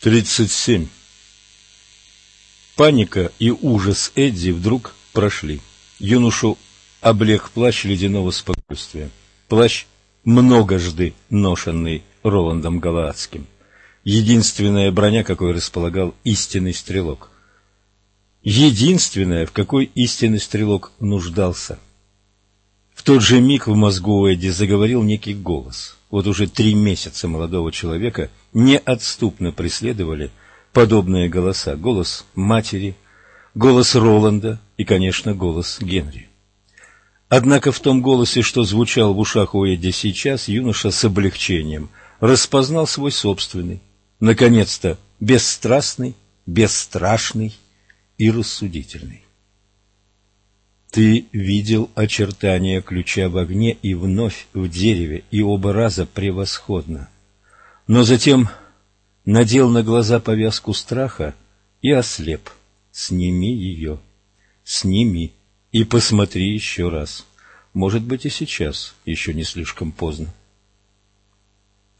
37. Паника и ужас Эдди вдруг прошли. Юношу облег плащ ледяного спокойствия. Плащ, многожды ношенный Роландом Галаадским. Единственная броня, какой располагал истинный стрелок. Единственная, в какой истинный стрелок нуждался. В тот же миг в мозгу Эдди заговорил некий голос. Вот уже три месяца молодого человека неотступно преследовали подобные голоса. Голос матери, голос Роланда и, конечно, голос Генри. Однако в том голосе, что звучал в ушах у Эдди сейчас, юноша с облегчением распознал свой собственный, наконец-то бесстрастный, бесстрашный и рассудительный. Ты видел очертания ключа в огне и вновь в дереве, и оба раза превосходно. Но затем надел на глаза повязку страха и ослеп. Сними ее, сними и посмотри еще раз. Может быть, и сейчас еще не слишком поздно.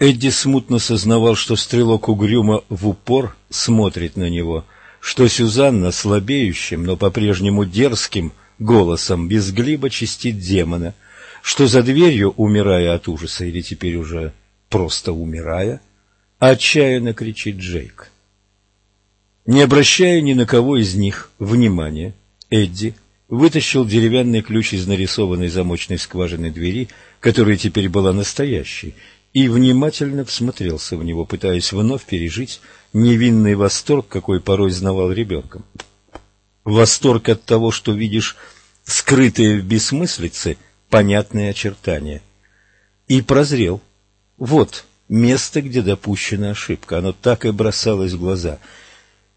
Эдди смутно сознавал, что стрелок угрюмо в упор смотрит на него, что Сюзанна слабеющим, но по-прежнему дерзким голосом безглибо чистит демона, что за дверью, умирая от ужаса или теперь уже просто умирая, отчаянно кричит Джейк. Не обращая ни на кого из них внимания, Эдди вытащил деревянный ключ из нарисованной замочной скважины двери, которая теперь была настоящей, и внимательно всмотрелся в него, пытаясь вновь пережить невинный восторг, какой порой знавал ребенком. Восторг от того, что видишь скрытые в бессмыслице понятные очертания. И прозрел. Вот место, где допущена ошибка. Оно так и бросалось в глаза.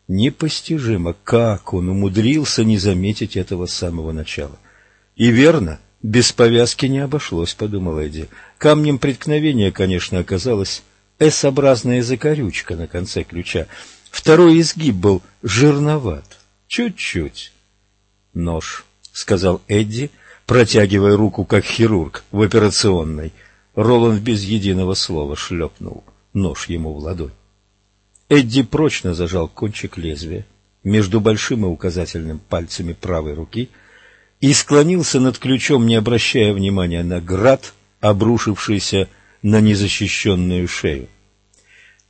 Непостижимо, как он умудрился не заметить этого с самого начала. И верно, без повязки не обошлось, подумал Эдди. Камнем преткновения, конечно, оказалась S-образная закорючка на конце ключа. Второй изгиб был жирноват. Чуть-чуть. Нож, сказал Эдди, протягивая руку, как хирург в операционной. Роланд без единого слова шлепнул нож ему в ладонь. Эдди прочно зажал кончик лезвия между большим и указательным пальцами правой руки и склонился над ключом, не обращая внимания на град, обрушившийся на незащищенную шею.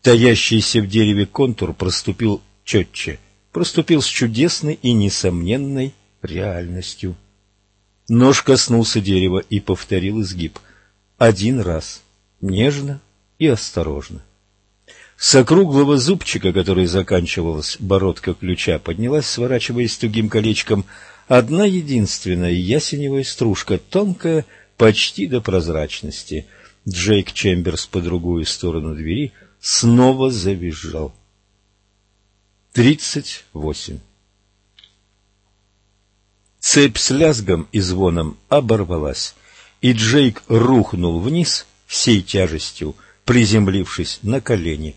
Таящийся в дереве контур проступил четче, проступил с чудесной и несомненной реальностью. Нож коснулся дерева и повторил изгиб — один раз, нежно и осторожно. С округлого зубчика, который заканчивалась бородка ключа, поднялась, сворачиваясь тугим колечком, одна единственная ясеневая стружка, тонкая почти до прозрачности. Джейк Чемберс по другую сторону двери снова завизжал. Тридцать восемь. Цепь с лязгом и звоном оборвалась и Джейк рухнул вниз всей тяжестью, приземлившись на колени.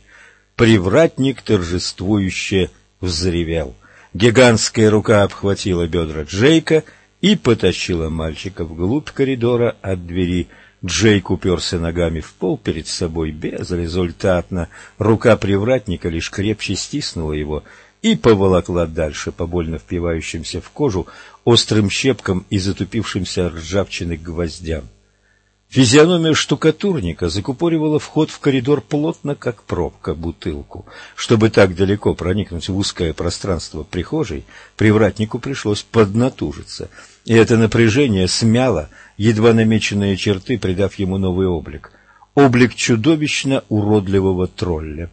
Привратник торжествующе взревел. Гигантская рука обхватила бедра Джейка и потащила мальчика вглубь коридора от двери. Джейк уперся ногами в пол перед собой безрезультатно. Рука привратника лишь крепче стиснула его и поволокла дальше по больно впивающимся в кожу острым щепкам и затупившимся ржавчиной гвоздям. Физиономия штукатурника закупоривала вход в коридор плотно, как пробка, бутылку. Чтобы так далеко проникнуть в узкое пространство прихожей, привратнику пришлось поднатужиться, и это напряжение смяло едва намеченные черты, придав ему новый облик. Облик чудовищно уродливого тролля.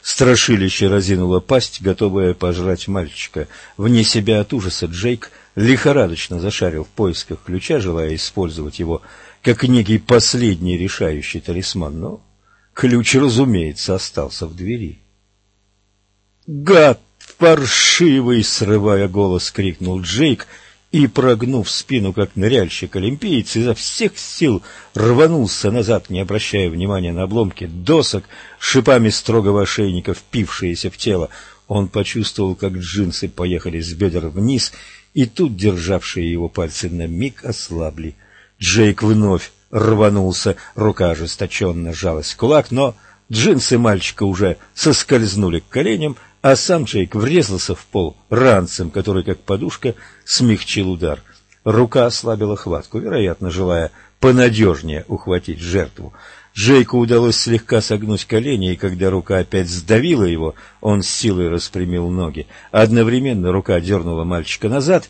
Страшилище разинуло пасть, готовое пожрать мальчика. Вне себя от ужаса Джейк лихорадочно зашарил в поисках ключа, желая использовать его как некий последний решающий талисман, но ключ, разумеется, остался в двери. «Гад паршивый!» — срывая голос, крикнул Джейк — и, прогнув спину, как ныряльщик-олимпиец, изо всех сил рванулся назад, не обращая внимания на обломки досок, шипами строгого ошейника, впившиеся в тело. Он почувствовал, как джинсы поехали с бедер вниз, и тут державшие его пальцы на миг ослабли. Джейк вновь рванулся, рука ожесточенно сжалась в кулак, но Джинсы мальчика уже соскользнули к коленям, а сам Джейк врезался в пол ранцем, который, как подушка, смягчил удар. Рука ослабила хватку, вероятно, желая понадежнее ухватить жертву. Джейку удалось слегка согнуть колени, и когда рука опять сдавила его, он с силой распрямил ноги. Одновременно рука дернула мальчика назад,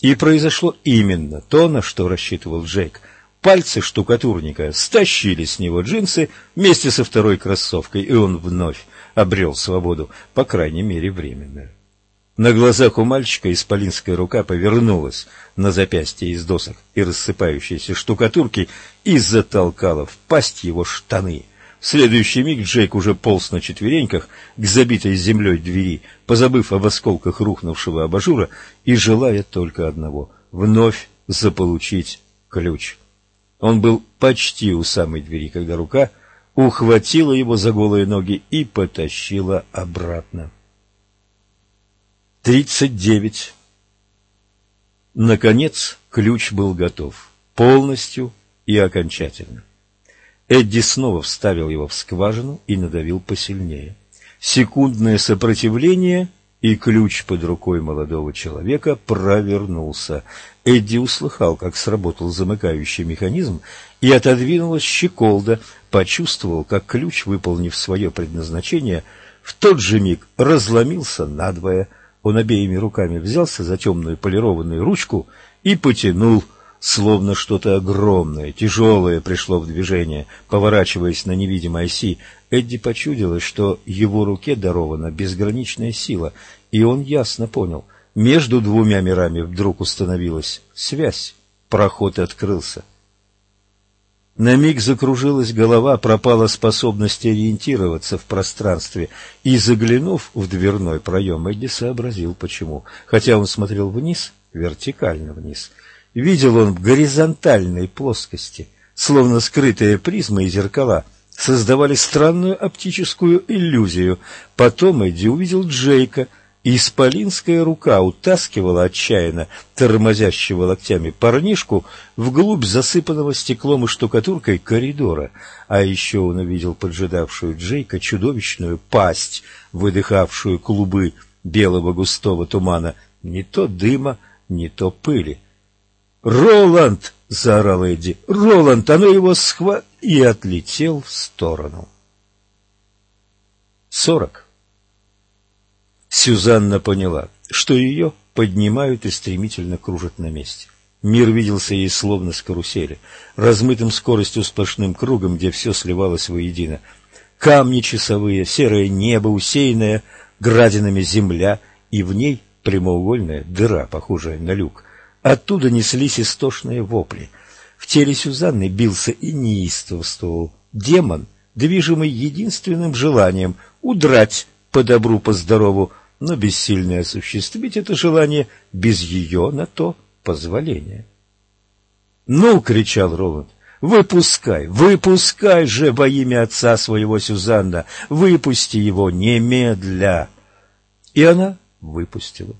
и произошло именно то, на что рассчитывал Джейк. Пальцы штукатурника стащили с него джинсы вместе со второй кроссовкой, и он вновь обрел свободу, по крайней мере, временную. На глазах у мальчика исполинская рука повернулась на запястье из досок и рассыпающейся штукатурки и затолкала в пасть его штаны. В следующий миг Джейк уже полз на четвереньках к забитой землей двери, позабыв об осколках рухнувшего абажура и желая только одного — вновь заполучить ключ. Он был почти у самой двери, когда рука ухватила его за голые ноги и потащила обратно. Тридцать девять. Наконец ключ был готов. Полностью и окончательно. Эдди снова вставил его в скважину и надавил посильнее. Секундное сопротивление, и ключ под рукой молодого человека провернулся. Эдди услыхал, как сработал замыкающий механизм, и отодвинулась щеколда, почувствовал, как ключ, выполнив свое предназначение, в тот же миг разломился надвое – он обеими руками взялся за темную полированную ручку и потянул, словно что-то огромное, тяжелое пришло в движение, поворачиваясь на невидимой оси. Эдди почудилось, что его руке дарована безграничная сила, и он ясно понял, между двумя мирами вдруг установилась связь, проход открылся. На миг закружилась голова, пропала способность ориентироваться в пространстве, и, заглянув в дверной проем, Эдди сообразил, почему. Хотя он смотрел вниз, вертикально вниз, видел он в горизонтальной плоскости, словно скрытые призмы и зеркала, создавали странную оптическую иллюзию. Потом Эдди увидел Джейка — Исполинская рука утаскивала отчаянно тормозящего локтями парнишку вглубь засыпанного стеклом и штукатуркой коридора, а еще он увидел поджидавшую Джейка чудовищную пасть, выдыхавшую клубы белого густого тумана, не то дыма, не то пыли. «Роланд!» — заорал Эдди. «Роланд! Оно его схва...» и отлетел в сторону. Сорок. Сюзанна поняла, что ее поднимают и стремительно кружат на месте. Мир виделся ей словно с карусели, размытым скоростью сплошным кругом, где все сливалось воедино. Камни часовые, серое небо, усеянное градинами земля, и в ней прямоугольная дыра, похожая на люк. Оттуда неслись истошные вопли. В теле Сюзанны бился и неистовствовал демон, движимый единственным желанием — удрать по добру, по здорову, но бессильно осуществить это желание без ее на то позволения. «Ну!» — кричал Роланд. «Выпускай! Выпускай же во имя отца своего Сюзанна! Выпусти его немедля!» И она выпустила.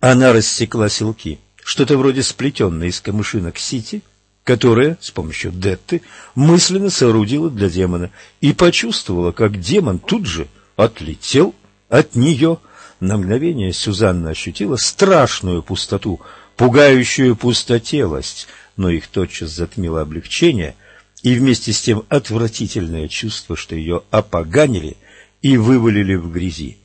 Она рассекла селки, что-то вроде сплетенной из камышинок сити, которая с помощью Детты мысленно соорудила для демона и почувствовала, как демон тут же отлетел от нее. На мгновение Сюзанна ощутила страшную пустоту, пугающую пустотелость, но их тотчас затмило облегчение и вместе с тем отвратительное чувство, что ее опоганили и вывалили в грязи.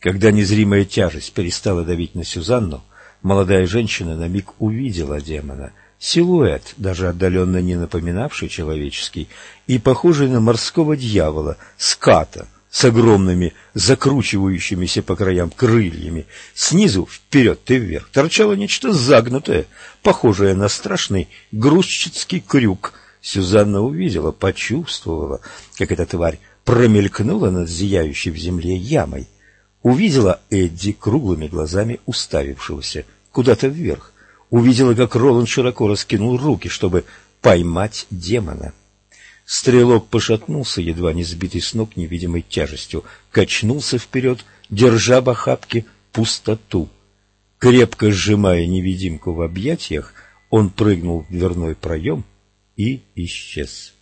Когда незримая тяжесть перестала давить на Сюзанну, молодая женщина на миг увидела демона. Силуэт, даже отдаленно не напоминавший человеческий, и похожий на морского дьявола, ската, с огромными закручивающимися по краям крыльями. Снизу вперед и вверх торчало нечто загнутое, похожее на страшный грузчицкий крюк. Сюзанна увидела, почувствовала, как эта тварь промелькнула над зияющей в земле ямой. Увидела Эдди круглыми глазами уставившегося куда-то вверх. Увидела, как Роланд широко раскинул руки, чтобы поймать демона. Стрелок пошатнулся, едва не сбитый с ног невидимой тяжестью, качнулся вперед, держа в охапке пустоту. Крепко сжимая невидимку в объятиях, он прыгнул в дверной проем и исчез.